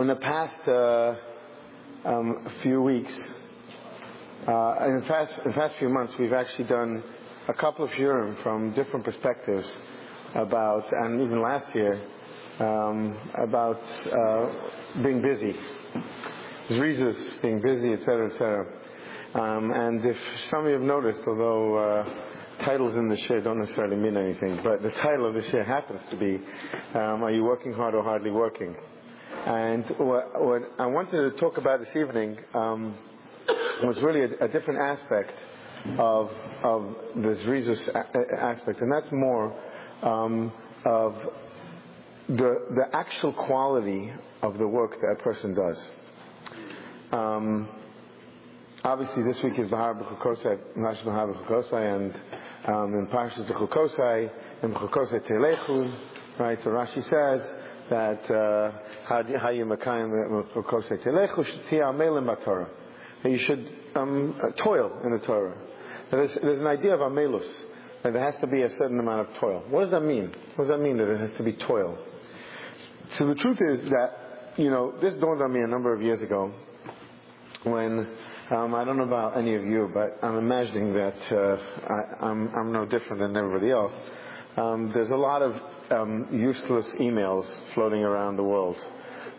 in the past uh, um, few weeks, uh, in the past in the past few months, we've actually done a couple of shiurim from different perspectives about, and even last year, um, about uh, being busy, reasons being busy, etc., etc. Um, and if some of you have noticed, although uh, titles in the share don't necessarily mean anything, but the title of the share happens to be, um, Are you working hard or hardly working? And what, what I wanted to talk about this evening um, was really a, a, different aspect of, of this resource aspect, and that's more um, of the, the actual quality of the work that a person does. Um, obviously, this week is Bahar B'chukosai, Nash Bahar B'chukosai, and um, in Parshas B'chukosai, in B'chukosai Telechu, right? So Rashi says that uh, that you should um, toil in the Torah. There's, there's an idea of amelus, that there has to be a certain amount of toil. What does that mean? What does that mean that it has to be toil? So the truth is that, you know, this dawned on me a number of years ago when um, I don't know about any of you, but I'm imagining that uh, I, am no different than everybody else. Um, there's a lot of um, useless emails floating around the world,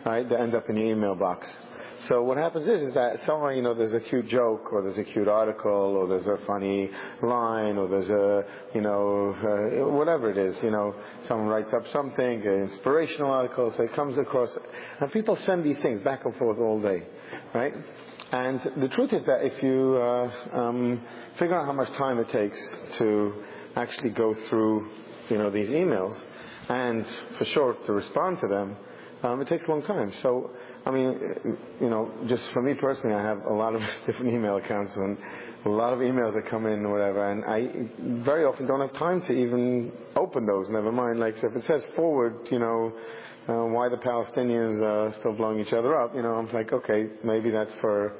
right? That end up in your email box. So what happens is, is that somewhere, you know, there's a cute joke, or there's a cute article, or there's a funny line, or there's a, you know, uh, whatever it is, you know, someone writes up something, an inspirational article, so it comes across, and people send these things back and forth all day, right? And the truth is that if you uh, um, figure out how much time it takes to actually go through, you know, these emails, and for sure to respond to them, um, it takes a long time. So I mean, you know, just for me personally, I have a lot of different email accounts and a lot of emails that come in or whatever, and I very often don't have time to even open those. Never mind, like if it says forward, you know, uh, why the Palestinians are still blowing each other up, you know, I'm like, okay, maybe that's for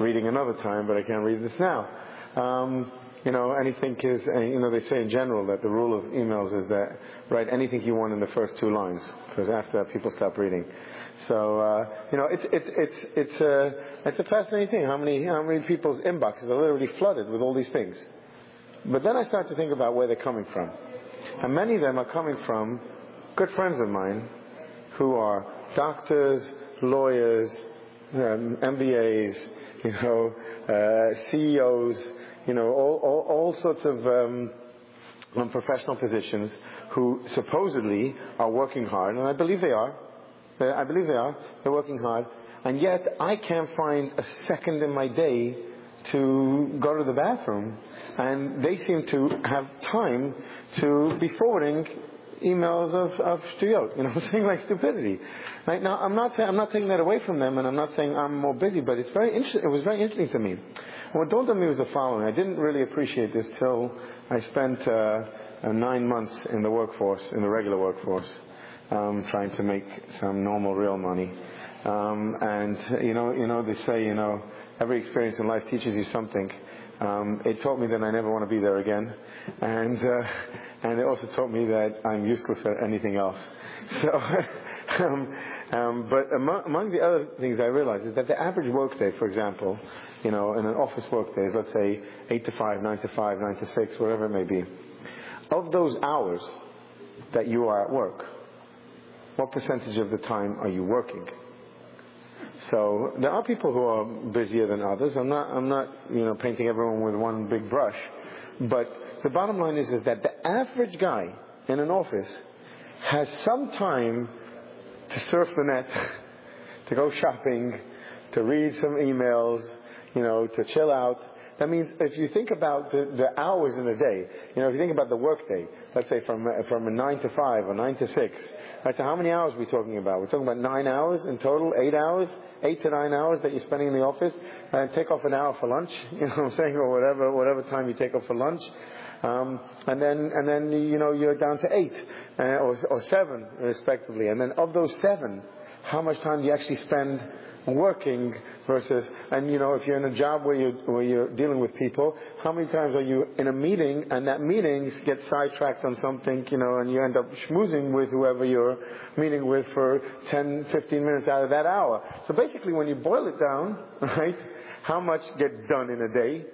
reading another time, but I can't read this now. Um, you know, anything is, uh, you know, they say in general that the rule of emails is that write anything you want in the first two lines, because after that people stop reading. So uh, you know, it's it's it's it's a it's a fascinating thing. How many how many people's inboxes are literally flooded with all these things? But then I start to think about where they're coming from, and many of them are coming from good friends of mine who are doctors, lawyers, um, MBAs, you know, uh, CEOs, you know, all all, all sorts of um, professional positions who supposedly are working hard, and I believe they are I believe they are. They're working hard. And yet, I can't find a second in my day to go to the bathroom. And they seem to have time to be forwarding emails of, of stuyot, you know, saying like stupidity. Right now, I'm not saying, I'm not taking that away from them, and I'm not saying I'm more busy, but it's very interesting. It was very interesting to me. What dawned on me was the following. I didn't really appreciate this till I spent uh, uh, nine months in the workforce, in the regular workforce um, trying to make some normal, real money. Um, and you know, you know, they say, you know, every experience in life teaches you something. Um, it taught me that I never want to be there again, and uh, and it also taught me that I'm useless at anything else. So, um, um, but among, among the other things I realized is that the average workday, for example, you know, in an office workday, is let's say eight to five, nine to five, nine to six, whatever it may be. Of those hours that you are at work, what percentage of the time are you working? So there are people who are busier than others. I'm not, I'm not, you know, painting everyone with one big brush. But the bottom line is, is that the average guy in an office has some time to surf the net, to go shopping, to read some emails, you know, to chill out. That means if you think about the, the hours in a day, you know, if you think about the workday, let's say from, from a 9 to 5 or 9 to 6, Right, so how many hours are we talking about? We're talking about nine hours in total, eight hours, eight to nine hours that you're spending in the office, and take off an hour for lunch. You know what I'm saying, or whatever, whatever time you take off for lunch. Um, and then, and then you know you're down to eight uh, or, or seven, respectively. And then of those seven, how much time do you actually spend working versus, and you know, if you're in a job where you're, where you're dealing with people, how many times are you in a meeting and that meeting gets sidetracked on something, you know, and you end up schmoozing with whoever you're meeting with for 10, 15 minutes out of that hour. So basically when you boil it down, right, how much gets done in a day?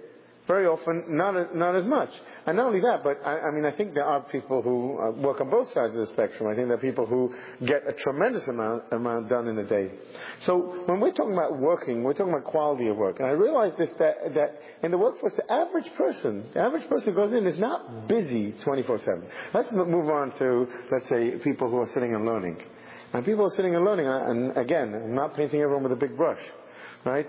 Very often, not, not as much. And not only that, but I, I mean, I think there are people who uh, work on both sides of the spectrum. I think there are people who get a tremendous amount, amount done in a day. So when we're talking about working, we're talking about quality of work. And I realize this, that, that in the workforce, the average person, the average person who goes in is not busy 24-7. Let's move on to, let's say, people who are sitting and learning. And people are sitting and learning, and again, I'm not painting everyone with a big brush, right?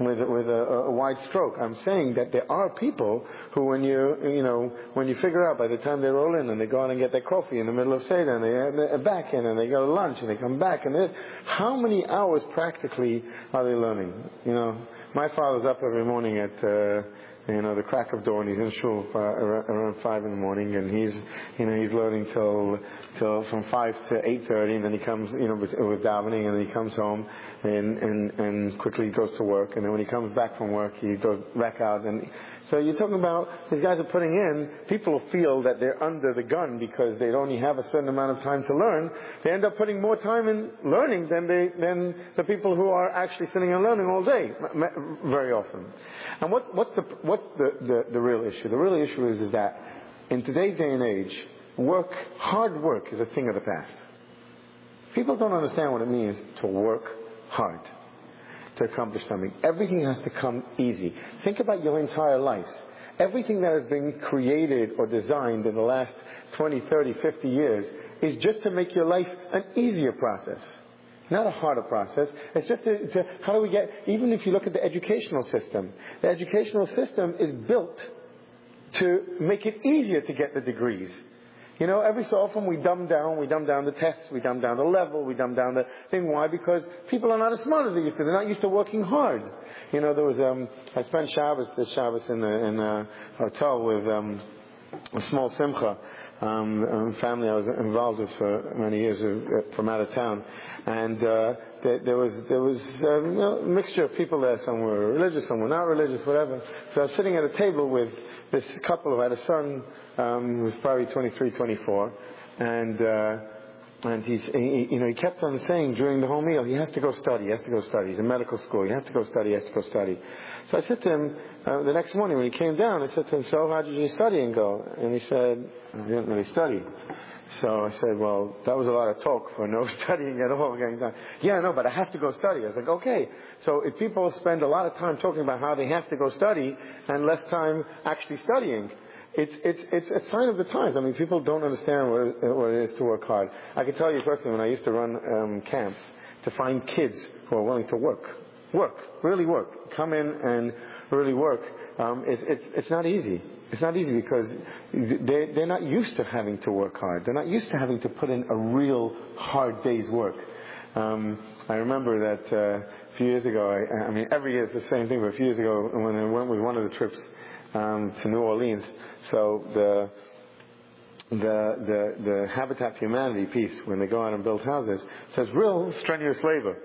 With, with a, a, wide stroke. I'm saying that there are people who, when you, you know, when you figure out by the time they roll in and they go out and get their coffee in the middle of Seder and they, are back in and they go to lunch and they come back and this, how many hours practically are they learning? You know, my father's up every morning at, uh, you know, the crack of dawn. He's in shul around five in the morning, and he's, you know, he's learning till till from five to eight thirty, and then he comes, you know, with, with davening, and then he comes home, and and and quickly goes to work, and then when he comes back from work, he goes back out, and so you're talking about these guys are putting in. People feel that they're under the gun because they only have a certain amount of time to learn. They end up putting more time in learning than they than the people who are actually sitting and learning all day, very often. And what's what's the what's the, the, the real issue? The real issue is is that in today's day and age, work hard work is a thing of the past. People don't understand what it means to work hard to accomplish something. Everything has to come easy. Think about your entire life. Everything that has been created or designed in the last 20, 30, 50 years is just to make your life an easier process. Not a harder process. It's just to, to, how do we get, even if you look at the educational system, the educational system is built to make it easier to get the degrees. You know, every so often we dumb down, we dumb down the tests, we dumb down the level, we dumb down the thing. Why? Because people are not as smart as they used to. They're not used to working hard. You know, there was, um, I spent Shabbos, this Shabbos in a, in a hotel with, um, a small simcha, um, family I was involved with for many years uh, from out of town. And, uh, there, there was, there was, know, a mixture of people there. Some were religious, some were not religious, whatever. So I was sitting at a table with this couple who had a son um, who was probably 23, 24, and uh, and he's he, you know he kept on saying during the whole meal he has to go study, he has to go study. He's in medical school, he has to go study, he has to go study. So I said to him uh, the next morning when he came down, I said to him, "So how did you study and go?" And he said, "I didn't really study." So I said, well, that was a lot of talk for no studying at all. Yeah, no, but I have to go study. I was like, okay. So if people spend a lot of time talking about how they have to go study and less time actually studying, it's, it's, it's a sign of the times. I mean, people don't understand what it is to work hard. I can tell you personally, when I used to run um, camps, to find kids who are willing to work, work, really work, come in and really work, um, it, it's, it's not easy. It's not easy because they, they're not used to having to work hard. They're not used to having to put in a real hard day's work. Um, I remember that uh, a few years ago, I, I mean, every year it's the same thing, but a few years ago when I went with one of the trips um, to New Orleans. So the the, the, the Habitat for Humanity piece, when they go out and build houses, says real strenuous labor.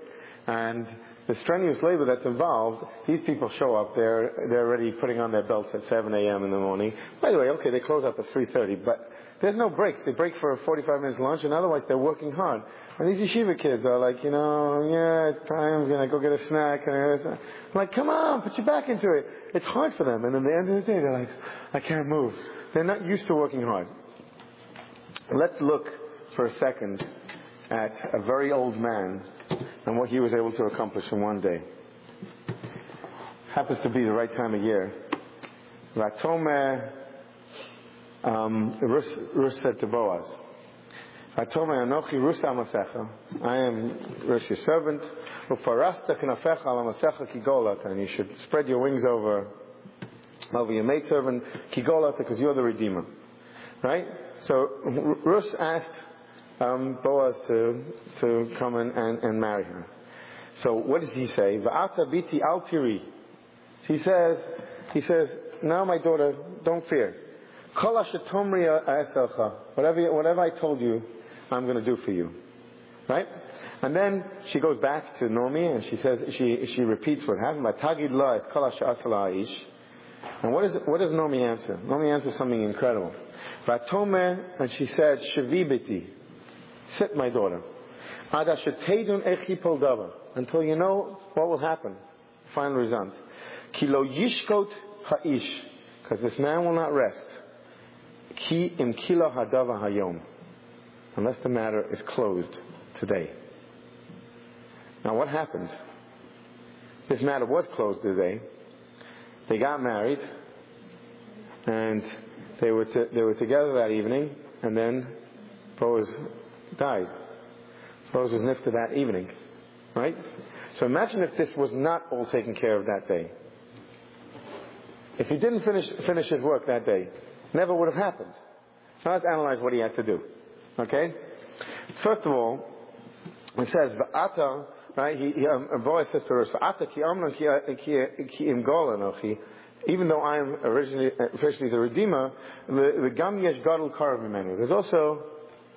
And the strenuous labor that's involved, these people show up, they're, they're already putting on their belts at 7 a.m. in the morning. By the way, okay, they close up at 3.30, but there's no breaks. They break for a 45 minutes lunch, and otherwise they're working hard. And these yeshiva kids are like, you know, yeah, time, I'm gonna go get a snack. And like, come on, put your back into it. It's hard for them. And at the end of the day, they're like, I can't move. They're not used to working hard. Let's look for a second at a very old man and what he was able to accomplish in one day. Happens to be the right time of year. Vatome, um, Rus, said to Boaz, Vatome Anochi Rusa Amasecha. I am Rus, your servant. Uparasta Knafecha Alamasecha Kigolat. And you should spread your wings over, over your maidservant, Kigolat, because you're the Redeemer. Right? So Rus asked um, Boaz to, to come and, and, and, marry her. So what does he say? Va'ata biti. He says, he says, now my daughter, don't fear. Whatever, whatever I told you, I'm going to do for you. Right? And then she goes back to Nomi and she says, she, she repeats what happened. Tagid la es kol ish. And what, is, what does Nomi answer? Nomi answers something incredible. Vatome, and she said, Shavibiti, sit my daughter. Until you know what will happen. Final result. Kilo yishkot ha'ish. Because this man will not rest. Ki im kilo hadava hayom. Unless the matter is closed today. Now what happened? This matter was closed today. They got married, and they were, to, they were together that evening, and then Boaz died. Boaz was nifted that evening. Right? So imagine if this was not all taken care of that day. If he didn't finish, finish his work that day, never would have happened. So let's analyze what he had to do. Okay? First of all, it says, V'ata right? He, he um, Boaz says to her, atta ki omn ki uhola no ki even though I am originally, officially the Redeemer, the Gam Yesh Gadol Karav There's also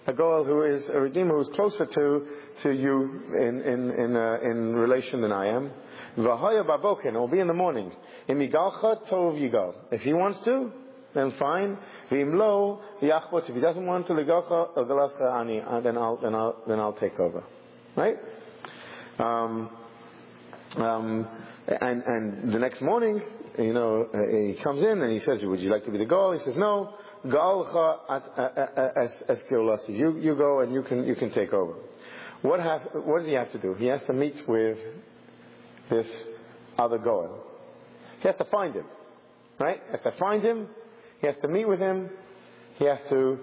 a girl who is a Redeemer who is closer to, to you in, in, in, uh, in relation than I am. V'haya baboken, will be in the morning. Imigalcha tov yigal. If he wants to, then fine. V'imlo yachbot. If he doesn't want to, ligalcha ani, uh, then I'll, then I'll, then I'll take over. Right? Um, um, and, and the next morning, you know, uh, he comes in and he says, "Would you like to be the goel?" He says, "No, Gaalcha as You you go and you can you can take over." What have, what does he have to do? He has to meet with this other goel. He has to find him, right? Has to find him. He has to meet with him. He has to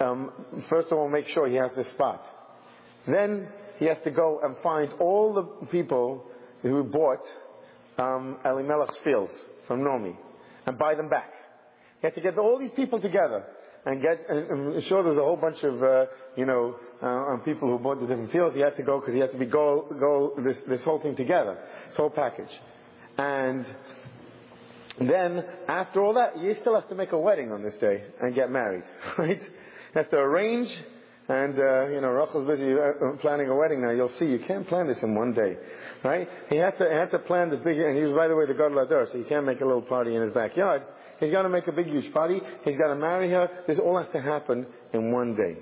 um, first of all make sure he has this spot. Then he has to go and find all the people who bought um, Elimelech's fields from Nomi and buy them back. He had to get all these people together and get, and, and sure there's a whole bunch of, uh, you know, uh, people who bought the different fields. He had to go because he had to be go, go this, this whole thing together, this whole package. And then after all that, he still has to make a wedding on this day and get married, right? He has to arrange and, uh, you know, Rachel's busy uh, planning a wedding now. You'll see, you can't plan this in one day. Right? He had to, had to plan this big, and he was, by the way, the Gadol Hador, so he can't make a little party in his backyard. He's got to make a big, huge party. He's got to marry her. This all has to happen in one day.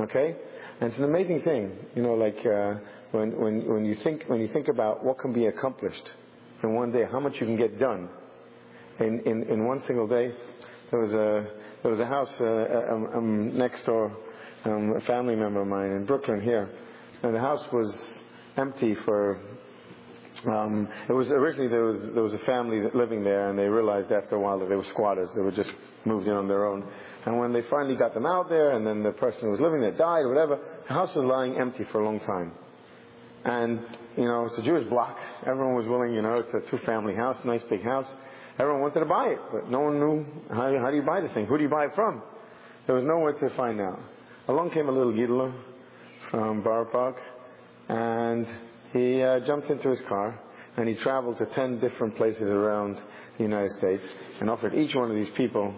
Okay? And it's an amazing thing, you know, like, uh, when, when, when you think, when you think about what can be accomplished in one day, how much you can get done in, in, in one single day. There was a, there was a house, uh, um, um, next door, um, a family member of mine in Brooklyn here, and the house was empty for. Um, it was originally there was there was a family living there, and they realized after a while that they were squatters. They were just moved in on their own. And when they finally got them out there, and then the person who was living there died or whatever, the house was lying empty for a long time. And you know, it's a Jewish block. Everyone was willing. You know, it's a two-family house, nice big house. Everyone wanted to buy it, but no one knew how, how do you buy this thing? Who do you buy it from? There was nowhere to find out. Along came a little Gidla from Park, and he uh, jumped into his car and he traveled to 10 different places around the United States and offered each one of these people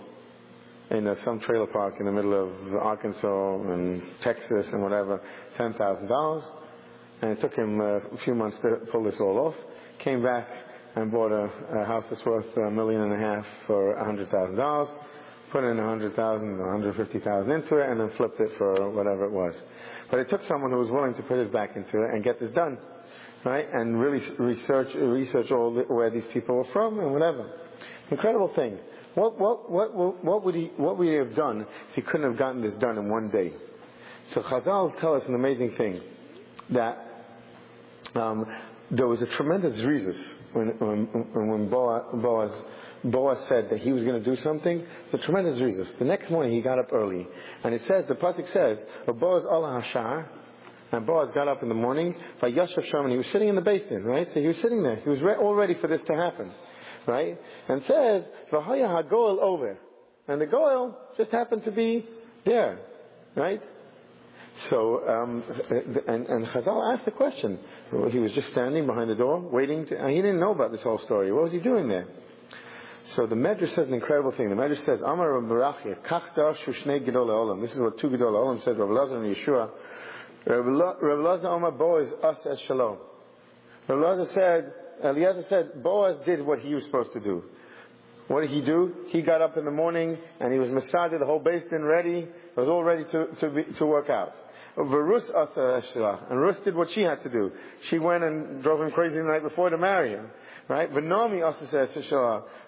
in uh, some trailer park in the middle of Arkansas and Texas and whatever, $10,000. And it took him uh, a few months to pull this all off. Came back and bought a, a house that's worth a million and a half for a $100,000 put in a 100,000 or 150,000 into it, and then flipped it for whatever it was. But it took someone who was willing to put his back into it and get this done, right? And really research research all the, where these people were from and whatever. Incredible thing. What what what what would he what would he have done if he couldn't have gotten this done in one day? So Chazal tell us an amazing thing that um, there was a tremendous reason when when, when Boaz, Boaz said that he was going to do something, a tremendous reason. The next morning he got up early. And it says, the Pasuk says, Boaz Allah Hashar, and Boaz got up in the morning, by Yashav Sherman, he was sitting in the basin, right? So he was sitting there. He was re- all ready for this to happen, right? And says, Vahaya HaGoel over. And the Goel just happened to be there, right? So, um, and, and Chazal asked the question. He was just standing behind the door, waiting to, he didn't know about this whole story. What was he doing there? So the Medrash says an incredible thing. The Medrash says, Amar Barachia, Kach Darshu Shnei Gedol Olam. This is what two Gedol Olam said, Rav Lazar and Yeshua. Rabbi Elazar Omar Boaz us as shalom. Rabbi Elazar said, Eliezer said, Boaz did what he was supposed to do. What did he do? He got up in the morning and he was masada, the whole base in ready. It was all ready to, to, be, to work out. Varus asa and Rus did what she had to do. She went and drove him crazy the night before to marry him. Right? But Naomi also says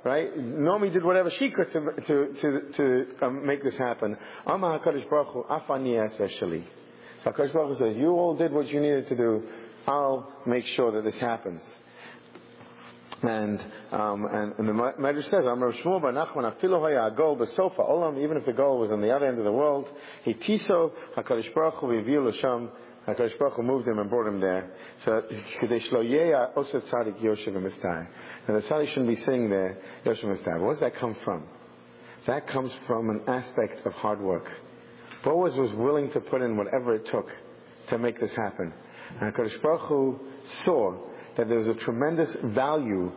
right? Naomi did whatever she could to, to, to, to um, make this happen. Amma HaKadosh Baruch Hu, afani especially. So HaKadosh Baruch Hu says, you all did what you needed to do. I'll make sure that this happens. And, um, and, and the Medrash says, Amar Shmuel bar Nachman, afilu haya agol b'sofa olam, even if the goel was on the other end of the world, he tiso, HaKadosh Baruch Hu l'sham, HaKadosh Baruch Hu moved him and brought him there. So, Kedei shlo yeya osat tzadik yoshev v'mistai. And the tzaddik shouldn't be sitting there, yoshev v'mistai. Where does that come from? That comes from an aspect of hard work. Boaz was willing to put in whatever it took to make this happen. And HaKadosh Baruch Hu saw that there's a tremendous value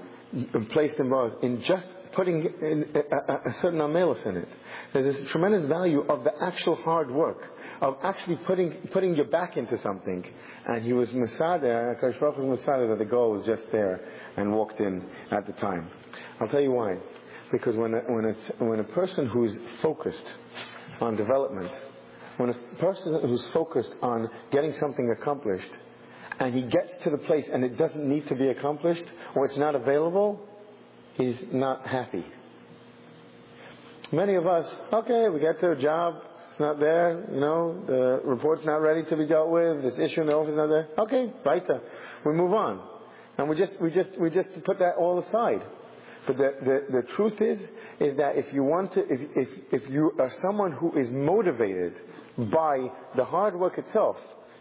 placed in Boaz in just putting in a, a, a certain amelus in it. There's a tremendous value of the actual hard work, of actually putting, putting your back into something. And he was Masada, Akash was Masada that the goel was just there and walked in at the time. I'll tell you why. Because when a, when a, when a person who's focused on development, when a person who's focused on getting something accomplished, and he gets to the place and it doesn't need to be accomplished or it's not available, he's not happy. Many of us, okay, we get to a job, it's not there, you know, the report's not ready to be dealt with, this issue in the office is not there. Okay, weiter. We move on. And we just, we just, we just put that all aside. But the, the, the truth is, is that if you want to, if, if, if you are someone who is motivated by the hard work itself,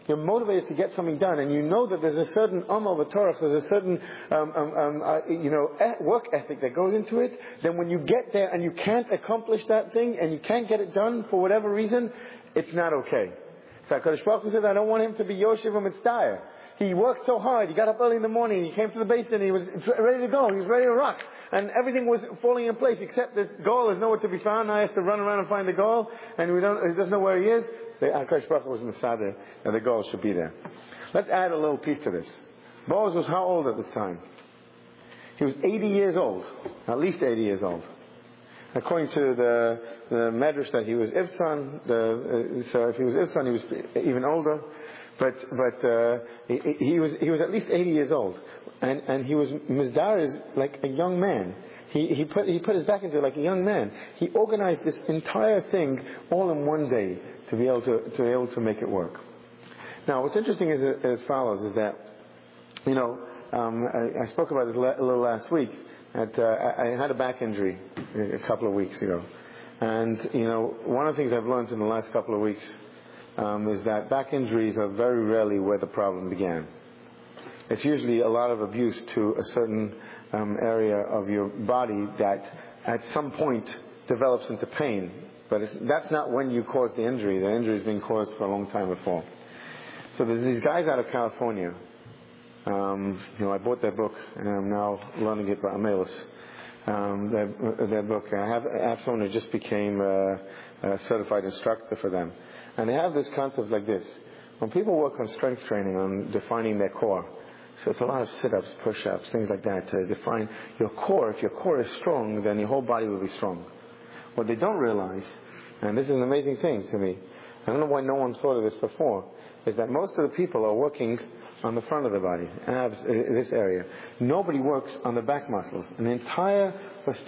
you're motivated to get something done, and you know that there's a certain amal v'torach, there's a certain um, um, um, uh, you know work ethic that goes into it. Then when you get there and you can't accomplish that thing and you can't get it done for whatever reason, it's not okay. So Hakadosh Baruch Hu said, "I don't want him to be Yoshev Mitzdayer." He worked so hard. He got up early in the morning. He came to the basin. He was ready to go. He was ready to rock. And everything was falling in place except the goel is nowhere to be found. He has to run around and find the goel. And we don't, he doesn't know where he is the Akash Baruch was Masada, and the goel should be there. Let's add a little piece to this. Boaz was how old at this time? He was 80 years old, at least 80 years old. According to the, the Medrash that he was Ivsan, the, uh, so if he was Ivsan, he was even older. But, but uh, he, he, was, he was at least 80 years old. And, and he was Mizdar is like a young man. He, he, put, he put his back into it like a young man. He organized this entire thing all in one day to be able to, to be able to make it work. Now, what's interesting is as follows: is that you know um, I, I, spoke about it a little last week. That uh, I, I had a back injury a couple of weeks ago, and you know one of the things I've learned in the last couple of weeks um, is that back injuries are very rarely where the problem began. It's usually a lot of abuse to a certain um, area of your body that at some point develops into pain but that's not when you caused the injury. The injury has been caused for a long time before. So there's these guys out of California. Um, you know, I bought their book, and I'm now learning it by Amelus. Um, their, their book. I have, I have someone who just became a, a certified instructor for them. And they have this concept like this. When people work on strength training, on defining their core, so it's a lot of sit-ups, push-ups, things like that to define your core. If your core is strong, then your whole body will be strong. What they don't realize, and this is an amazing thing to me, I don't know why no one thought of this before, is that most of the people are working on the front of the body, abs, uh, this area. Nobody works on the back muscles. An entire,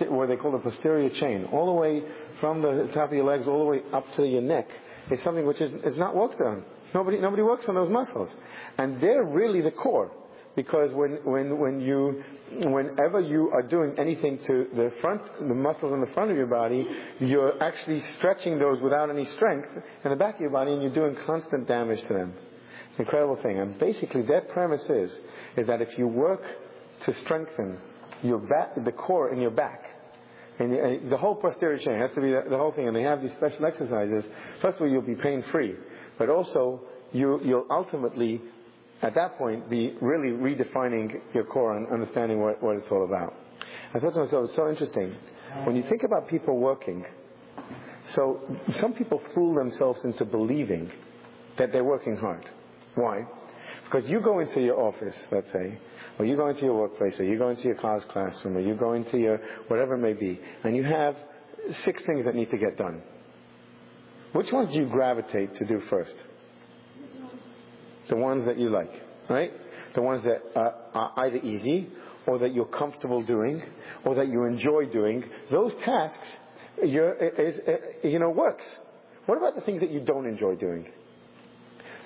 what they call the posterior chain, all the way from the top of your legs all the way up to your neck, is something which is, is not worked on. Nobody, nobody works on those muscles. And they're really the core. Because when, when, when you, whenever you are doing anything to the front, the muscles in the front of your body, you're actually stretching those without any strength in the back of your body and you're doing constant damage to them. It's an incredible thing. And basically their premise is, is that if you work to strengthen your back, the core in your back, and the, the whole posterior chain has to be the, the, whole thing, and they have these special exercises. First of all, you'll be pain free, but also you, you'll ultimately at that point, be really redefining your core and understanding what, what it's all about. I thought to myself, it's so interesting. When you think about people working, so some people fool themselves into believing that they're working hard. Why? Because you go into your office, let's say, or you go into your workplace, or you go into your college classroom, or you go into your whatever it may be, and you have six things that need to get done. Which ones do you gravitate to do first? The ones that you like, right? The ones that are either easy, or that you're comfortable doing, or that you enjoy doing. Those tasks, is, you know, works. What about the things that you don't enjoy doing?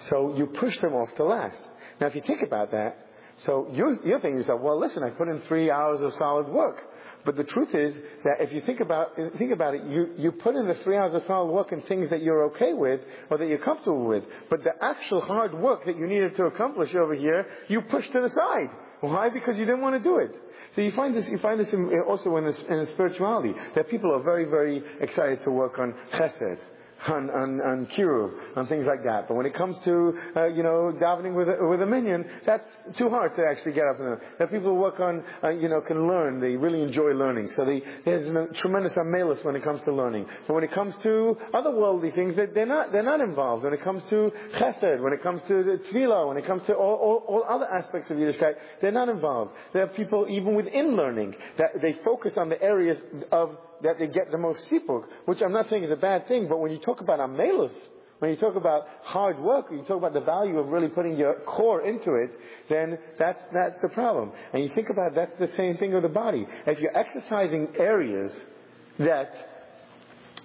So you push them off to last. Now, if you think about that, so you're, you're thinking yourself, well, listen, I put in three hours of solid work. But the truth is that if you think about, think about it, you, you put in the three hours of solid work in things that you're okay with or that you're comfortable with. But the actual hard work that you needed to accomplish over here, you pushed to the side. Why? Because you didn't want to do it. So you find this, you find this in, also in, this, in spirituality, that people are very, very excited to work on chesed, on, on, on kiruv, on things like that. But when it comes to, uh, you know, davening with a, with a minyan, that's too hard to actually get up and That people who work on, uh, you know, can learn. They really enjoy learning. So they, there's a tremendous amelus when it comes to learning. But when it comes to other worldly things, they, they're not, they're not involved. When it comes to chesed, when it comes to the tefillah, when it comes to all, all, all other aspects of Yiddishkeit, they're not involved. There are people even within learning that they focus on the areas of that they get the most sipuk, which I'm not saying is a bad thing, but when you talk about amelus, when you talk about hard work, when you talk about the value of really putting your core into it, then that's, that's the problem. And you think about that's the same thing with the body. If you're exercising areas that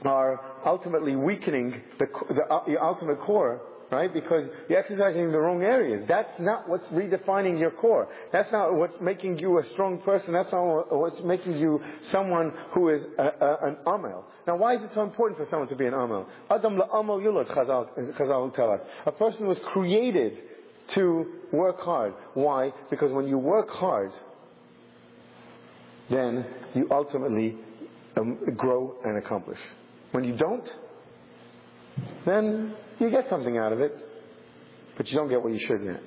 are ultimately weakening the, the, uh, the ultimate core, right? Because you're exercising the wrong areas. That's not what's redefining your core. That's not what's making you a strong person. That's not what's making you someone who is a, a, an amel. Now, why is it so important for someone to be an amel? Adam la'amel yulad, Chazal tell us. A person was created to work hard. Why? Because when you work hard, then you ultimately um, grow and accomplish. When you don't, then you get something out of it, but you don't get what you should get.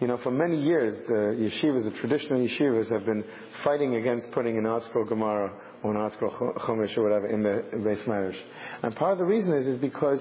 You know, for many years, the yeshivas, the traditional yeshivas, have been fighting against putting an ArtScroll Gemara or ArtScroll Chumash or whatever in the beis medrash. And part of the reason is, is because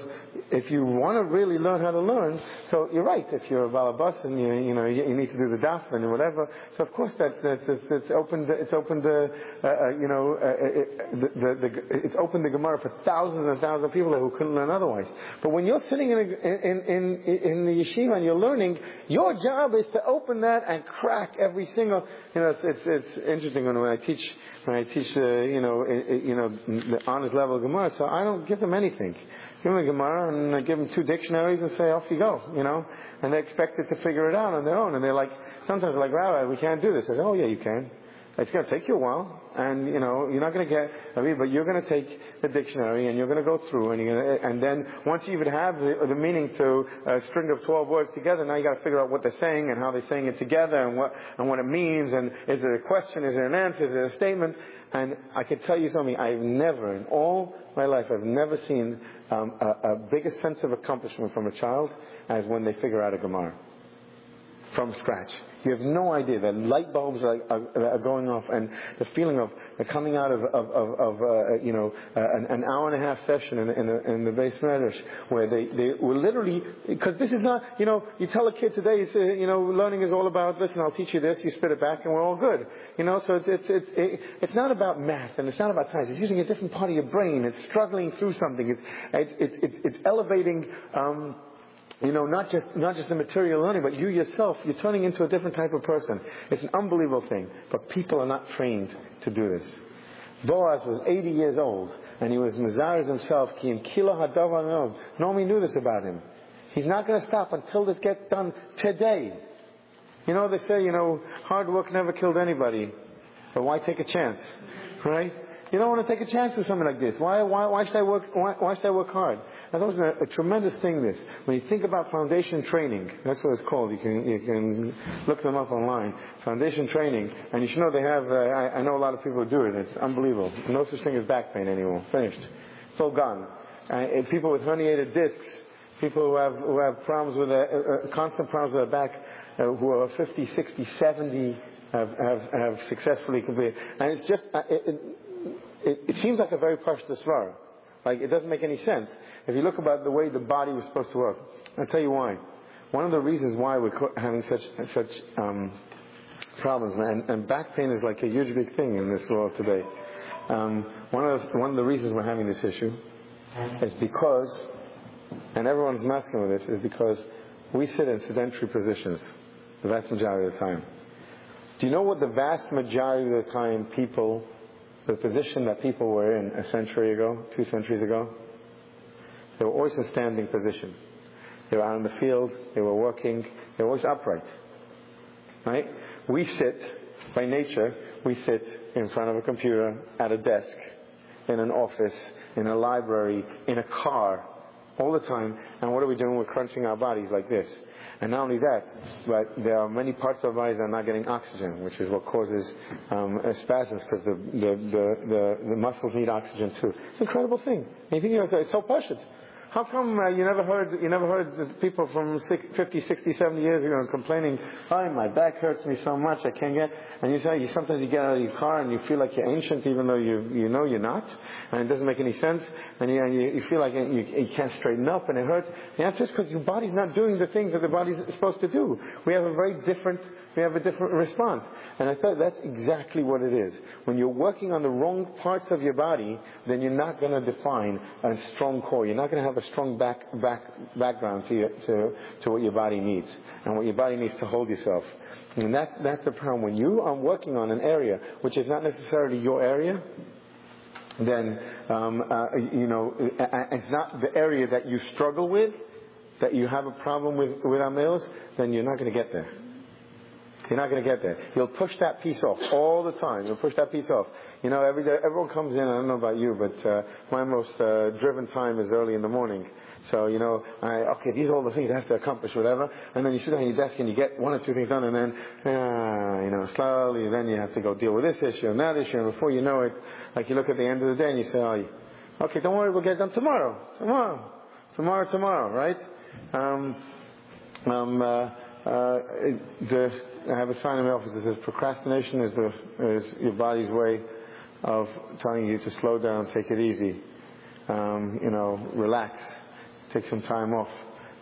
if you want to really learn how to learn, so you're right, if you're a balabas and you, you know, you, need to do the daf and whatever, so of course that, that's, it's, it's opened, it's opened the, uh, uh, you know, uh, it, the, the, the, it's opened the Gemara for thousands and thousands of people who couldn't learn otherwise. But when you're sitting in, a, in, in, in the yeshiva and you're learning, your job is to open that and crack every single, you know, it's, it's, it's interesting when I teach, when I teach, uh, you know, you know, the honest level Gemara, so I don't give them anything. Give them a Gemara and I give them two dictionaries and say, off you go, you know. And they expect it to figure it out on their own. And they're like, sometimes they're like, Rabbi, we can't do this. I say, oh yeah, you can. It's going to take you a while, and you know you're not going to get. I mean, but you're going to take the dictionary and you're going to go through, and you're going to, and then once you even have the, the meaning to a string of twelve words together, now you got to figure out what they're saying and how they're saying it together, and what and what it means, and is it a question, is it an answer, is it a statement? And I can tell you something, I've never, in all my life, I've never seen um, a, a bigger sense of accomplishment from a child as when they figure out a Gemara from scratch. You have no idea. The light bulbs are, are, are going off, and the feeling of coming out of, of, of, of uh, you know, uh, an, an, hour and a half session in, in, the, in the medrash, where they, they were literally, because this is not, you know, you tell a kid today, you know, learning is all about, listen, I'll teach you this, you spit it back, and we're all good. You know, so it's, it's, it's, it, it's not about math, and it's not about science. It's using a different part of your brain. It's struggling through something. It's, it's, it's, it's elevating, um, you know, not just, not just the material learning, but you yourself, you're turning into a different type of person. It's an unbelievable thing. But people are not trained to do this. Boaz was 80 years old, and he was Mazariz himself, Nobody knew this about him. He's not going to stop until this gets done today. You know, they say, you know, hard work never killed anybody. But why take a chance? Right? You don't want to take a chance with something like this. Why, why, why should I work, why, why should I work hard? That was a, a, tremendous thing, this. When you think about foundation training, that's what it's called. You can, you can look them up online. Foundation training. And you should know they have, uh, I, I, know a lot of people who do it. It's unbelievable. No such thing as back pain anymore. Finished. It's all gone. Uh, people with herniated discs, people who have, who have problems with, a, constant problems with their back, uh, who are 50, 60, 70, have, have, have successfully completed. And it's just, uh, it, it, it, it seems like a very precious svara. Like, it doesn't make any sense. If you look about the way the body was supposed to work. I'll tell you why. one of the reasons why we're having such such um, problems, and, and back pain is like a huge big thing in this world today. Um, one of the, one of the reasons we're having this issue is because, and everyone's masking with this, is because we sit in sedentary positions the vast majority of the time. Do you know what the vast majority of the time people, the position that people were in a century ago, two centuries ago? They were always in standing position. They were out in the field, they were working, they were always upright. Right? We sit, by nature, we sit in front of a computer, at a desk, in an office, in a library, in a car, all the time. And what are we doing? We're crunching our bodies like this. And not only that, but there are many parts of our body that are not getting oxygen, which is what causes um, spasms because the, the, the, the, muscles need oxygen too. It's an incredible thing. And you think it's so partial. How come uh, you never heard you never heard people from 50, 60, 70 years ago complaining, "Oh, my back hurts me so much, I can't get." And you say you sometimes you get out of your car and you feel like you're ancient, even though you you know you're not, and it doesn't make any sense, and you you, you feel like you, you can't straighten up and it hurts. The answer is because your body's not doing the things that the body's supposed to do. We have a very different we have a different response, and I thought that's exactly what it is. When you're working on the wrong parts of your body, then you're not going to define a strong core. You're not going to have a strong back, back, background to, your, to, to what your body needs and what your body needs to hold yourself. And that's, that's the problem. When you are working on an area which is not necessarily your area, then, um, uh, you know, it's not the area that you struggle with, that you have a problem with, with Amelus, then you're not going to get there. You're not going to get there. You'll push that piece off all the time. You'll push that piece off. You know, every day, everyone comes in, I don't know about you, but uh, my most uh, driven time is early in the morning. So, you know, I, okay, these are all the things I have to accomplish, whatever. And then you sit on your desk and you get one or two things done, and then, uh, you know, slowly, then you have to go deal with this issue and that issue. And before you know it, like you look at the end of the day and you say, oh, okay, don't worry, we'll get done tomorrow, tomorrow, tomorrow, tomorrow, right? Um, um, uh, I have a sign in my office that says procrastination is, the, is your body's way of telling you to slow down, take it easy, um, you know, relax, take some time off.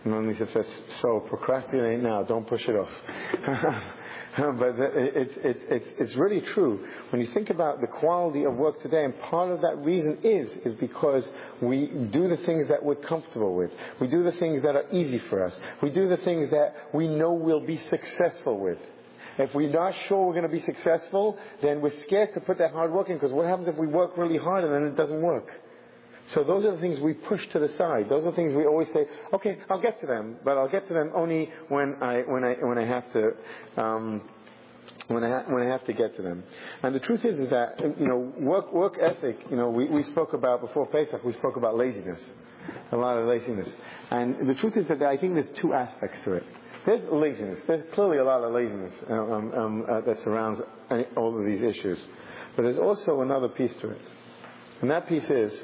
And then he says, so procrastinate now, don't push it off. but it's, it's, it's, it's really true. When you think about the quality of work today, and part of that reason is, is because we do the things that we're comfortable with. We do the things that are easy for us. We do the things that we know we'll be successful with. If we're not sure we're going to be successful, then we're scared to put that hard work in because what happens if we work really hard and then it doesn't work? So those are the things we push to the side. Those are the things we always say, okay, I'll get to them, but I'll get to them only when I, when I, when I have to, um, when I, ha- when I have to get to them. And the truth is, is that, you know, work, work ethic, you know, we, we spoke about, before Pesach, we spoke about laziness. A lot of laziness. And the truth is that I think there's two aspects to it. There's laziness. There's clearly a lot of laziness um, um, um, uh, that surrounds all of these issues. But there's also another piece to it. And that piece is,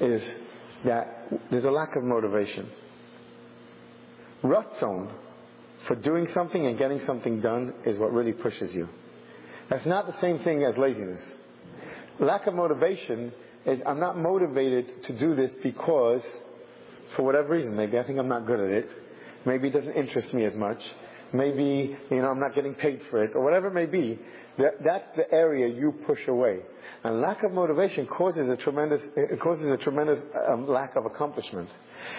is that there's a lack of motivation. Ratzon for doing something and getting something done is what really pushes you. That's not the same thing as laziness. Lack of motivation is I'm not motivated to do this because, for whatever reason, maybe I think I'm not good at it Maybe it doesn't interest me as much. Maybe, you know, I'm not getting paid for it, or whatever it may be. That, that's the area you push away. And lack of motivation causes a tremendous, it causes a tremendous um, lack of accomplishment.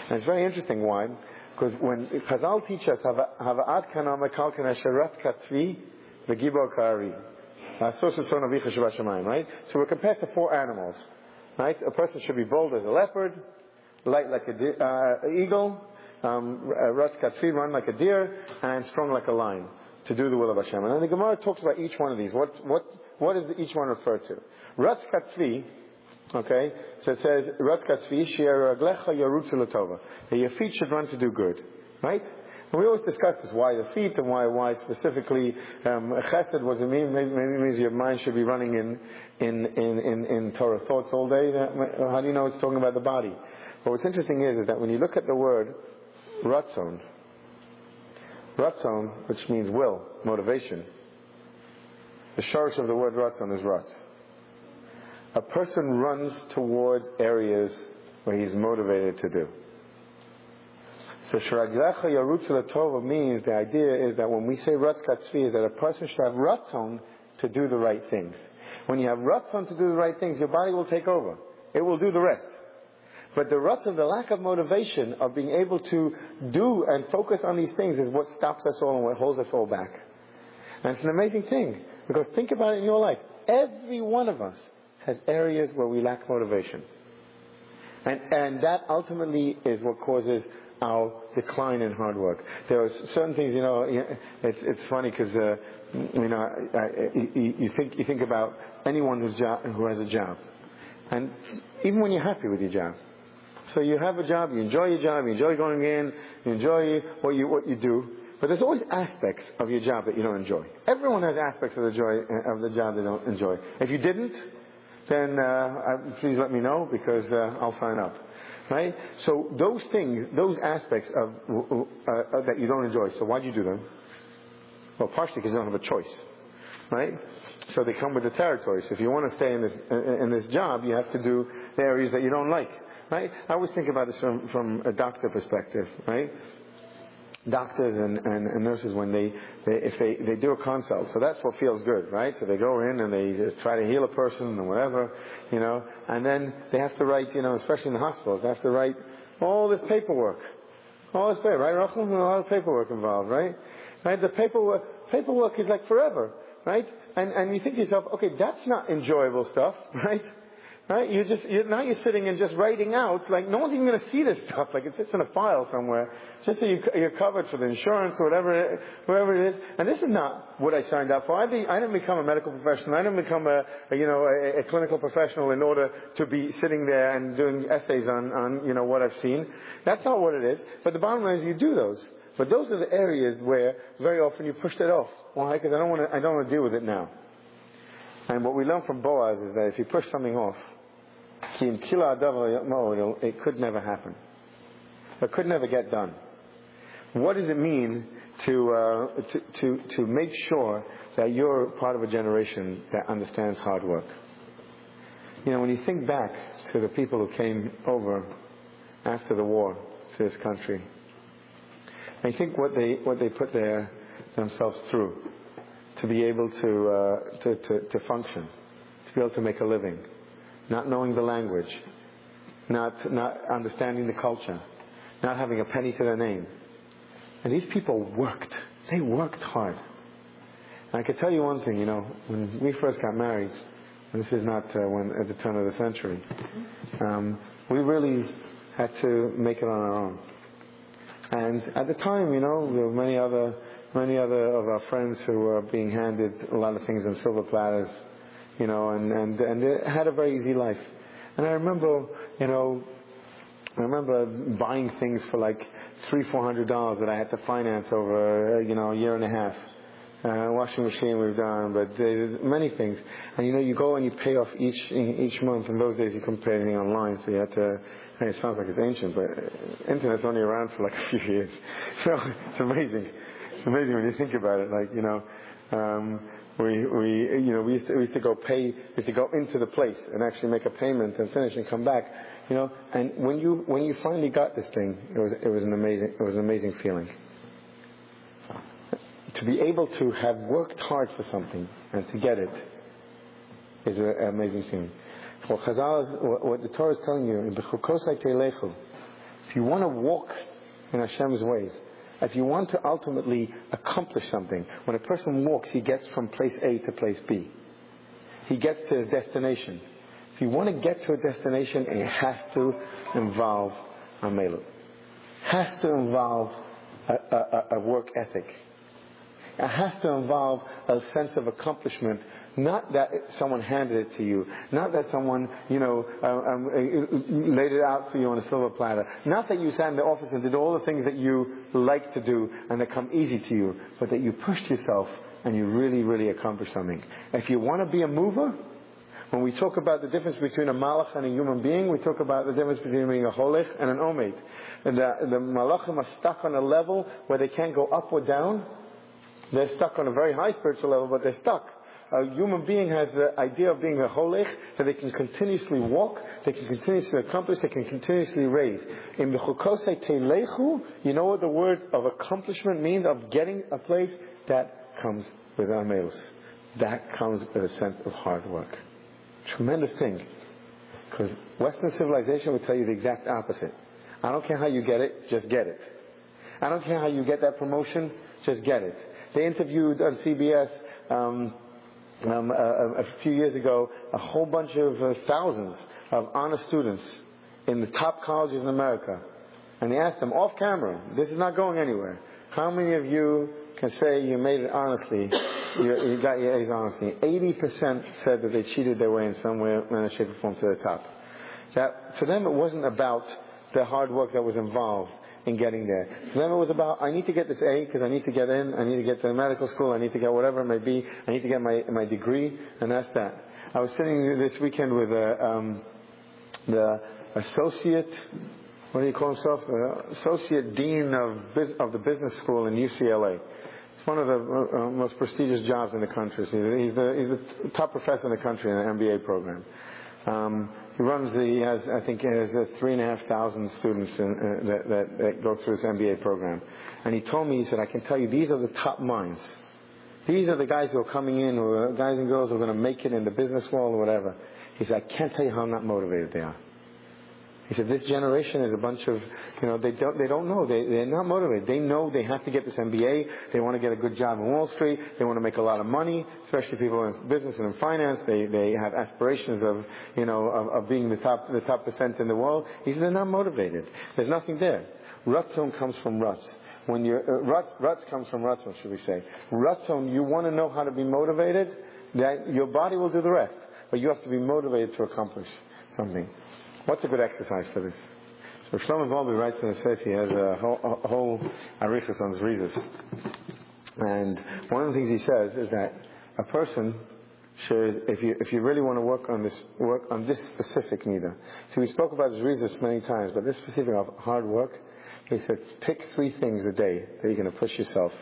And it's very interesting why. Because when Chazal teach us, Hava'at kanama kalkan asherat katvi v'gibor kari. Right? So we're compared to four animals. Right? A person should be bold as a leopard, light like an uh, eagle, um, Katfi, run like a deer, and strong like a lion to do the will of Hashem. And then the Gemara talks about each one of these. What, what, what does each one refer to? Ratz Katzvi, okay, so it says, Ratz Katzvi, Shiaraglecha Yarutzu Latova. That your feet should run to do good. Right? And we always discuss this, why the feet and why, why specifically um, chesed was it mean, maybe, maybe means your mind should be running in, in, in, in, in Torah thoughts all day. How do you know it's talking about the body? But what's interesting is, is that when you look at the word Ratzon. Ratzon, which means will, motivation. The shorish of the word Ratzon is Ratz. A person runs towards areas where he's motivated to do. So Shraglecha Yarutza Tova means the idea is that when we say Ratzkat Tzvi is that a person should have Ratzon to do the right things. When you have Ratzon to do the right things, your body will take over. It will do the rest. But the Ratzon, the lack of motivation of being able to do and focus on these things is what stops us all and what holds us all back. And it's an amazing thing. Because think about it in your life. Every one of us has areas where we lack motivation. And, and that ultimately is what causes our decline in hard work. There are certain things, you know, it's, it's funny because, uh, you know, you, you, think, you think about anyone who's job, who has a job. And even when you're happy with your job. So you have a job, you enjoy your job, you enjoy going in, you enjoy what you, what you do. But there's always aspects of your job that you don't enjoy. Everyone has aspects of the joy of the job they don't enjoy. If you didn't, then uh, please let me know because uh, I'll sign up. Right? So those things, those aspects of uh, that you don't enjoy. So why'd you do them? Well, partially because you don't have a choice. Right? So they come with the territory. So if you want to stay in this in this job, you have to do the areas that you don't like. Right? I always think about this from from a doctor perspective. Right? doctors and, and, and nurses when they, they if they, they do a consult. So that's what feels good, right? So they go in and they try to heal a person or whatever, you know, and then they have to write, you know, especially in the hospitals, they have to write all this paperwork. All this paper, right, Rachel? A lot of paperwork involved, right? Right? The paperwork, paperwork is like forever, right? And, and you think to yourself, okay, that's not enjoyable stuff, right? Right? You just you, now you're sitting and just writing out like no one's even going to see this stuff. Like it sits in a file somewhere, just so you, you're covered for the insurance or whatever whatever it is. And this is not what I signed up for. I, be, I didn't become a medical professional. I didn't become a, a you know a, a, clinical professional in order to be sitting there and doing essays on on you know what I've seen. That's not what it is. But the bottom line is you do those. But those are the areas where very often you push that off. Why? Because I don't want to I don't want to deal with it now. And what we learn from Boaz is that if you push something off, it could never happen. It could never get done. What does it mean to, uh, to, to, to make sure that you're part of a generation that understands hard work? You know, when you think back to the people who came over after the war to this country, I think what they, what they put their, themselves through to be able to, uh, to, to, to function, to be able to make a living not knowing the language, not, not understanding the culture, not having a penny to their name. And these people worked. They worked hard. And I can tell you one thing, you know, when we first got married, this is not uh, when at the turn of the century, um, we really had to make it on our own. And at the time, you know, there were many other, many other of our friends who were being handed a lot of things on silver platters you know, and, and, and they had a very easy life. And I remember, you know, I remember buying things for like three, four hundred dollars that I had to finance over, you know, a year and a half. Uh, washing machine we've done, but many things. And you know, you go and you pay off each each month. In those days, you couldn't pay anything online, so you had to. it sounds like it's ancient, but internet's only around for like a few years, so it's amazing. It's amazing when you think about it. Like you know, um, we, you know, we used, to, we used to go pay, we used to go into the place and actually make a payment and finish and come back, you know. And when you, when you finally got this thing, it was, it was an amazing, it was an amazing feeling. To be able to have worked hard for something and to get it is an amazing thing. What, Chazal, what the Torah is telling you, if you want to walk in Hashem's ways, if you want to ultimately accomplish something, when a person walks, he gets from place A to place B. He gets to his destination. If you want to get to a destination, it has to involve a melu. Has to involve a, a, a work ethic. It has to involve a sense of accomplishment not that someone handed it to you. Not that someone, you know, uh, um, uh, laid it out for you on a silver platter. Not that you sat in the office and did all the things that you like to do and that come easy to you, but that you pushed yourself and you really, really accomplished something. If you want to be a mover, when we talk about the difference between a malach and a human being, we talk about the difference between being a holich and an omed. And the, the malachim are stuck on a level where they can't go up or down. They're stuck on a very high spiritual level, but they're stuck. A human being has the idea of being a holich, that they can continuously walk, they can continuously accomplish, they can continuously raise. In the telechu, you know what the word of accomplishment means, of getting a place? That comes with amelus. That comes with a sense of hard work. Tremendous thing. Because Western civilization would tell you the exact opposite. I don't care how you get it, just get it. I don't care how you get that promotion, just get it. They interviewed on CBS um, um, a, a, few years ago a whole bunch of uh, thousands of honor students in the top colleges in America. And they asked them off camera, this is not going anywhere. How many of you can say you made it honestly, you, you got your A's honestly? 80% said that they cheated their way in some way, manner, shape, or form to the top. That, to them, it wasn't about the hard work that was involved in getting there. For them, it was about, I need to get this A because I need to get in, I need to get to the medical school, I need to get whatever it may be, I need to get my, my degree, and that's that. I was sitting this weekend with uh, um, the associate, what do you call himself? Uh, associate dean of, of the business school in UCLA. It's one of the uh, uh, most prestigious jobs in the country. He's the, he's the, he's the top professor in the country in the MBA program. Um, he runs the, he has, I think, he has uh, three and a half thousand students in, uh, that, that, that go through this MBA program. And he told me, he said, I can tell you, these are the top minds. These are the guys who are coming in, who are guys and girls who are going to make it in the business world or whatever. He said, I can't tell you how not motivated they are. He said, this generation is a bunch of, you know, they don't, they don't know. They, they're not motivated. They know they have to get this MBA. They want to get a good job in Wall Street. They want to make a lot of money, especially people in business and in finance. They, they have aspirations of, you know, of, of being the top, the top percent in the world. He said, they're not motivated. There's nothing there. Ratzon comes from Rutz. When you're, uh, Rutz, Rutz comes from Ratzon, should we say. Ratzon, you want to know how to be motivated, that your body will do the rest. But you have to be motivated to accomplish something. What's a good exercise for this? So Shlomo Wolbe writes in a Sefer, he has a whole, a whole arichas on. And one of the things he says is that a person should, if you, if you really want to work on this, work on this specific midda. See, we spoke about Zrizas many times, but this specific of hard work, he said, pick three things a day that you're going to push yourself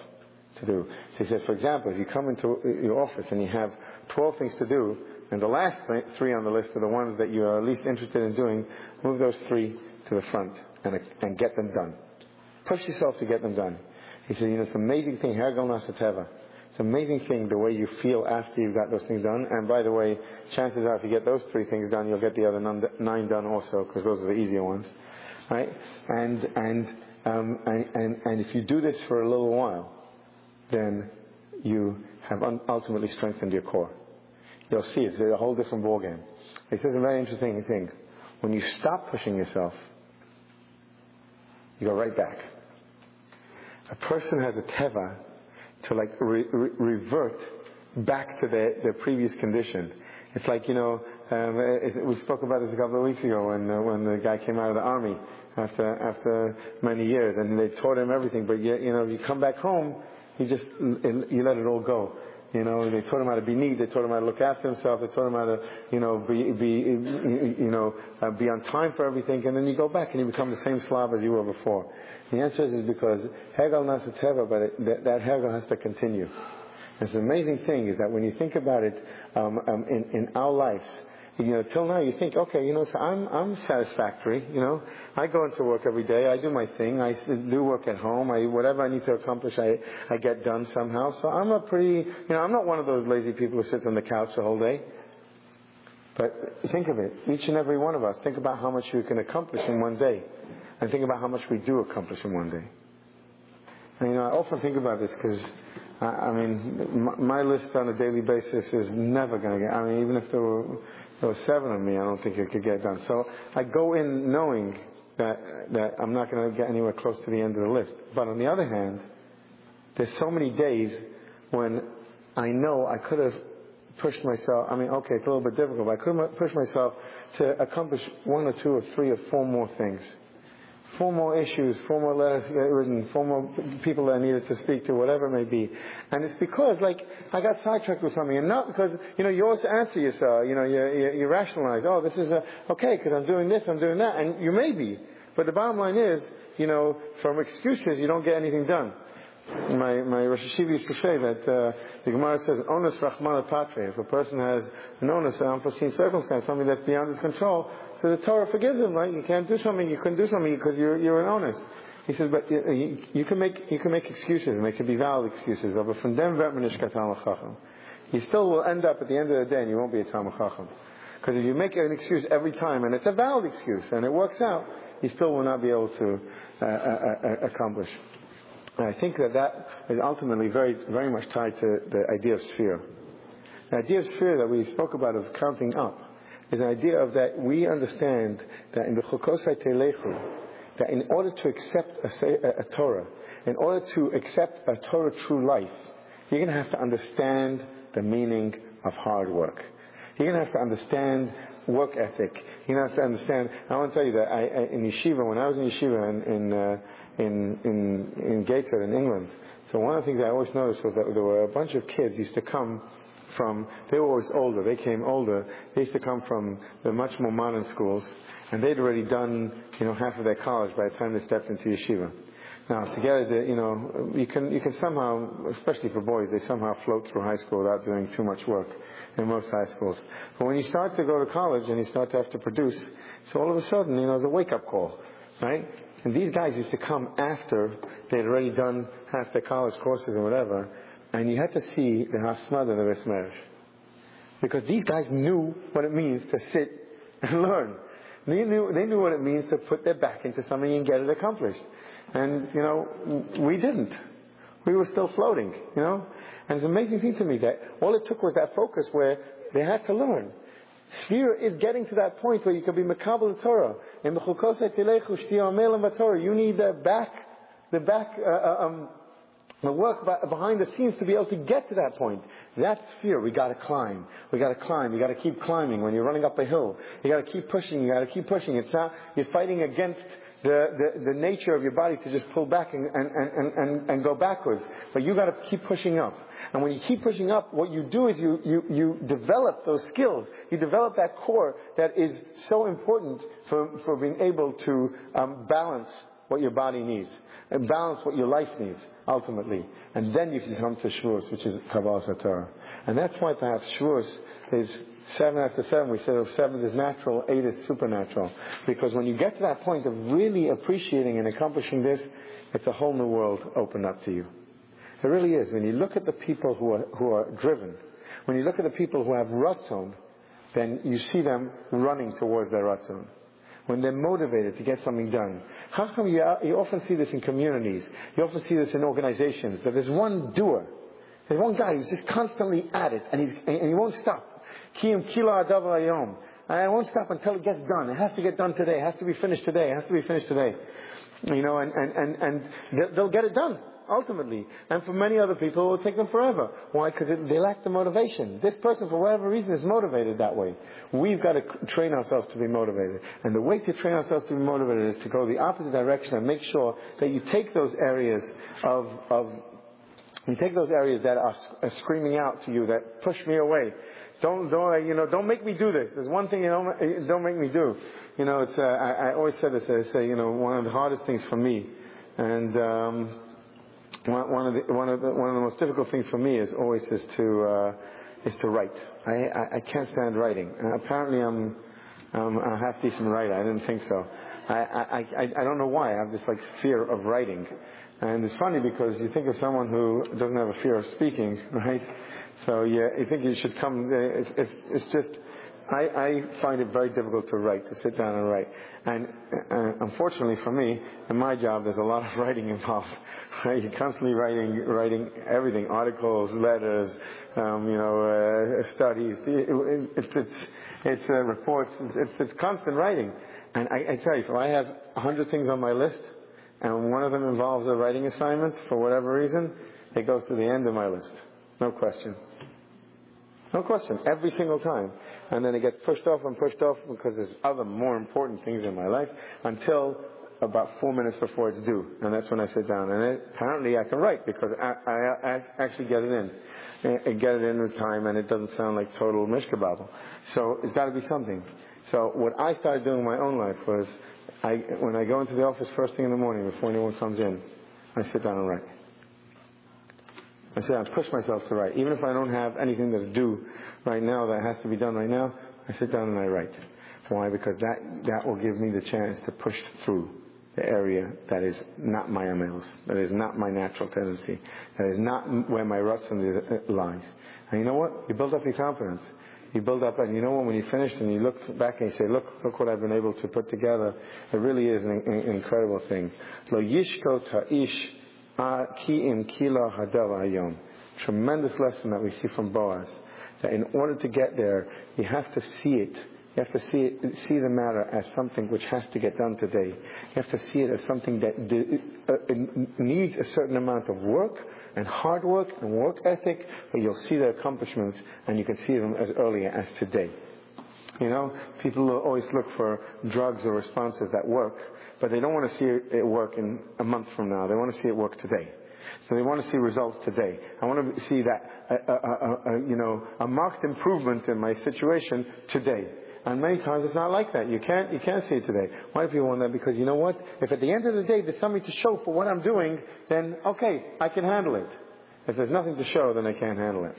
to do. So he said, for example, if you come into your office and you have 12 things to do, and the last three on the list are the ones that you are least interested in doing. Move those three to the front and, and get them done. Push yourself to get them done. He said, you know, it's an amazing thing, Hergel Naaseh Teva. It's an amazing thing the way you feel after you've got those things done. And by the way, chances are if you get those three things done, you'll get the other nine done also, because those are the easier ones. Right? And, and, um, and, and, and if you do this for a little while, then you have ultimately strengthened your core. You'll see it's a whole different ballgame. He says a very interesting thing. When you stop pushing yourself, you go right back. A person has a teva to like re- re- revert back to their, their previous condition. It's like, you know, um, it, we spoke about this a couple of weeks ago when, uh, when the guy came out of the army after, after many years and they taught him everything, but yet, you know, you come back home, you just, you let it all go. You know, they taught him how to be neat. They taught him how to look after himself. They taught him how to, you know, be, be you know, uh, be on time for everything. And then you go back and you become the same Slav as you were before. The answer is, is because Hergel Naaseh Teva, but it, that, that Hergel has to continue. It's an amazing thing is that when you think about it um, um, in, in our lives, you know, till now you think, okay, you know, so I'm, I'm satisfactory, you know. I go into work every day, I do my thing, I do work at home, I, whatever I need to accomplish, I, I get done somehow. So I'm a pretty, you know, I'm not one of those lazy people who sits on the couch the whole day. But think of it, each and every one of us, think about how much you can accomplish in one day. And think about how much we do accomplish in one day. And, you know, I often think about this because I mean, my, list on a daily basis is never going to get. I mean, even if there were there were seven of me, I don't think it could get done. So I go in knowing that that I'm not going to get anywhere close to the end of the list. But on the other hand, there's so many days when I know I could have pushed myself. I mean, okay, it's a little bit difficult, but I could have pushed myself to accomplish one or two or three or four more things four more issues, four more letters uh, written, four more people that I needed to speak to, whatever it may be. And it's because, like, I got sidetracked with something, and not because, you know, you always answer yourself, you know, you, you, you rationalize, oh, this is a, okay, because I'm doing this, I'm doing that, and you may be. But the bottom line is, you know, from excuses, you don't get anything done. My, my Rosh Yeshiva used to say that uh, the Gemara says, onus rachmana patre. If a person has an onus, an unforeseen circumstance, something that's beyond his control, so the Torah forgives him, right? You can't do something, you couldn't do something because you're, you're an onus. He says, but you, you, can make you can make excuses, and they can be valid excuses. A from dem You still will end up at the end of the day, and you won't be a Talmid Chacham. Because if you make an excuse every time, and it's a valid excuse, and it works out, you still will not be able to uh, uh, uh, accomplish. And I think that that is ultimately very, very much tied to the idea of sefira. The idea of sefira that we spoke about of counting up is an idea of that we understand that in Bechukosai Telechu, that in order to accept a, a, Torah, in order to accept a Torah true life, you're going to have to understand the meaning of hard work. You're going to have to understand work ethic. You're going to have to understand. I want to tell you that I, I, in yeshiva, when I was in yeshiva in in uh, in, in, in Gateshead in England, so one of the things I always noticed was that there were a bunch of kids used to come from. They were always older. They came older. They used to come from the much more modern schools, and they'd already done you know half of their college by the time they stepped into yeshiva. Now, together, you know, you can you can somehow, especially for boys, they somehow float through high school without doing too much work in most high schools. But when you start to go to college and you start to have to produce, so all of a sudden, you know, there's a wake-up call, right? And these guys used to come after they'd already done half their college courses and whatever, and you had to see the Hasmad and the Besmerish. Because these guys knew what it means to sit and learn. They knew, they knew what it means to put their back into something and get it accomplished. And, you know, we didn't. We were still floating, you know? And it's an amazing thing to me that all it took was that focus where they had to learn. Sefira is getting to that point where you can be Makabal Torah. In the Torah, you need the back, the back, uh, uh, um, the work behind the scenes to be able to get to that point. That's fear. We gotta climb. We gotta climb. You gotta keep climbing. When you're running up a hill, you gotta keep pushing. You gotta keep pushing. It's not, you're fighting against the, the, the nature of your body to just pull back and, and, and, and, and go backwards. But you gotta keep pushing up. And when you keep pushing up, what you do is you, you, you develop those skills. You develop that core that is so important for, for being able to um, balance what your body needs and balance what your life needs, ultimately. And then you can come to Shavuos, which is Kabbalas Torah. And that's why perhaps Shavuos is seven after seven. We said oh, seven is natural, eight is supernatural. Because when you get to that point of really appreciating and accomplishing this, it's a whole new world opened up to you. It really is. When you look at the people who are, who are driven, when you look at the people who have ratzon, then you see them running towards their ratzon. When they're motivated to get something done. How come you, you often see this in communities? You often see this in organizations, that there's one doer. There's one guy who's just constantly at it, and, he's, and he won't stop. I won't stop until it gets done. It has to get done today. It has to be finished today. It has to be finished today. You know, and, and, and, and they'll get it done ultimately. And for many other people, it will take them forever. Why? Because they lack the motivation. This person, for whatever reason, is motivated that way. We've got to train ourselves to be motivated. And the way to train ourselves to be motivated is to go the opposite direction and make sure that you take those areas of, of you take those areas that are, are screaming out to you, that push me away. Don't, don't, you know, don't make me do this. There's one thing you don't, don't make me do. You know, it's, uh, I, I always said this, I say, you know, one of the hardest things for me, and, um, one, of the one of the one of the most difficult things for me is always is to uh, is to write. I, I, I can't stand writing. Uh, apparently, I'm I'm a half decent writer. I didn't think so. I, I I I don't know why. I have this like fear of writing, and it's funny because you think of someone who doesn't have a fear of speaking, right? So yeah, you think you should come. Uh, it's it's, it's just I, I find it very difficult to write, to sit down and write. And uh, unfortunately for me, in my job, there's a lot of writing involved. You're constantly writing, writing everything, articles, letters, um, you know, uh, studies. It, it, it's, it's, it's uh, reports. It's, it's, constant writing. And I, I tell you, if I have a hundred things on my list, and one of them involves a writing assignment for whatever reason, it goes to the end of my list. No question. No question. Every single time and then it gets pushed off and pushed off because there's other more important things in my life until about four minutes before it's due, and that's when I sit down. And it, apparently I can write because I, I, I actually get it in, and get it in with time, and it doesn't sound like total mishkababble. So it's got to be something. So what I started doing in my own life was, I, when I go into the office first thing in the morning before anyone comes in, I sit down and write. I down and push myself to write. Even if I don't have anything that's due right now that has to be done right now, I sit down and I write. Why? Because that, that will give me the chance to push through the area that is not my amelus, that is not my natural tendency, that is not where my rutzon uh, lies. And you know what? You build up your confidence. You build up, and you know what? When you finish and you look back and you say, "Look, look what I've been able to put together." It really is an, an incredible thing. Lo yishko ta'ish hayom. Tremendous lesson that we see from Boaz. That in order to get there, you have to see it you have to see, it, see the matter as something which has to get done today. You have to see it as something that uh, needs a certain amount of work and hard work and work ethic, but you'll see the accomplishments and you can see them as early as today. You know, people always look for drugs or responses that work, but they don't want to see it work in a month from now. They want to see it work today. So they want to see results today. I want to see that, uh you know, a marked improvement in my situation today. And many times it's not like that. You can't, you can't see it today. Why do people want that? Because you know what? If at the end of the day there's something to show for what I'm doing, then okay, I can handle it. If there's nothing to show, then I can't handle it.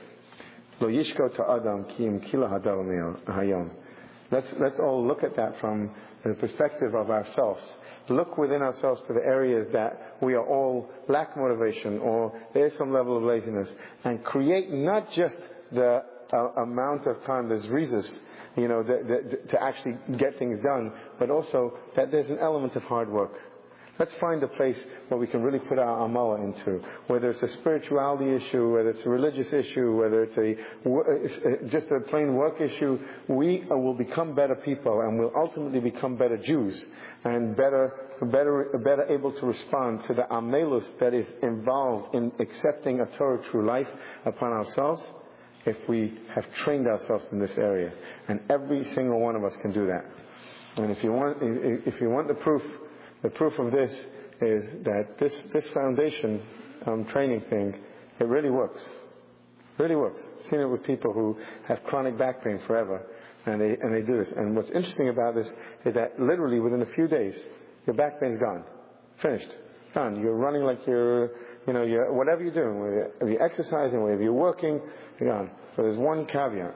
Let's, let's all look at that from the perspective of ourselves. Look within ourselves to the areas that we are all lack motivation or there's some level of laziness and create not just the uh, amount of time, there's reasons you know, the, the, to actually get things done, but also that there's an element of hard work. Let's find a place where we can really put our amala into, whether it's a spirituality issue, whether it's a religious issue, whether it's a uh, just a plain work issue. We uh, will become better people, and we'll ultimately become better Jews, and better, better, better able to respond to the amelus that is involved in accepting a Torah true life upon ourselves if we have trained ourselves in this area. And every single one of us can do that. And if you want, if you want the proof, the proof of this is that this, this foundation um, training thing, it really works. really works. I've seen it with people who have chronic back pain forever, and they, and they do this. And what's interesting about this is that literally within a few days, your back pain's gone. Finished. Done. You're running like you're, you know, you're, whatever you're doing, whether you're exercising, whether you're working, you're gone. But there's one caveat.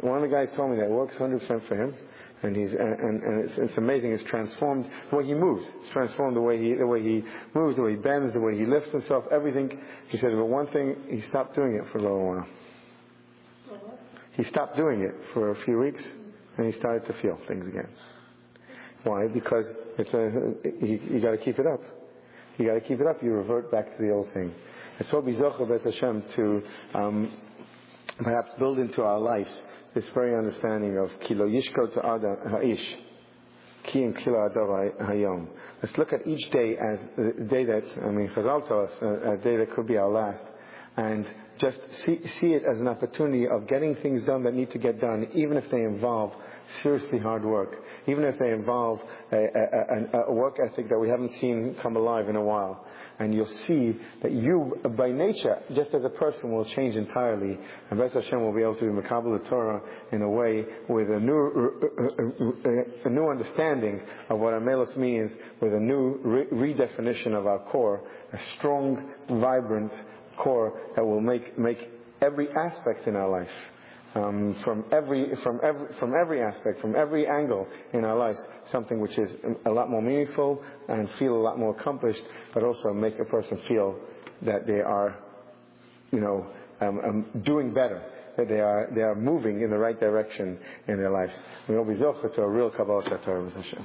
One of the guys told me that it works 100% for him, and he's and, and it's, it's, amazing. It's transformed the way he moves. It's transformed the way he the way he moves, the way he bends, the way he lifts himself, everything. He said, but one thing, he stopped doing it for a little while. He stopped doing it for a few weeks, and he started to feel things again. Why? Because it's a, you, you got to keep it up. You got to keep it up. You revert back to the old thing. And so be Zocha Hashem to um, perhaps build into our lives this very understanding of Kilo Yishko to ada Ha'ish. Ki and Kilo Adav Hayom. Let's look at each day as the day that, I mean, Chazal tell us, a, a day that could be our last. And just see, see it as an opportunity of getting things done that need to get done, even if they involve seriously hard work, even if they involve a, a, a, work ethic that we haven't seen come alive in a while. And you'll see that you, by nature, just as a person, will change entirely. And Beth Hashem will be able to be Makabal the Torah in a way with a new, a new understanding of what Amelus means, with a new re- redefinition of our core, a strong, vibrant core that will make, make every aspect in our life um, from every from every from every aspect, from every angle in our lives, something which is a lot more meaningful and feel a lot more accomplished, but also make a person feel that they are, you know, um, um, doing better, that they are they are moving in the right direction in their lives. We be to a real Kabbalah Hashem.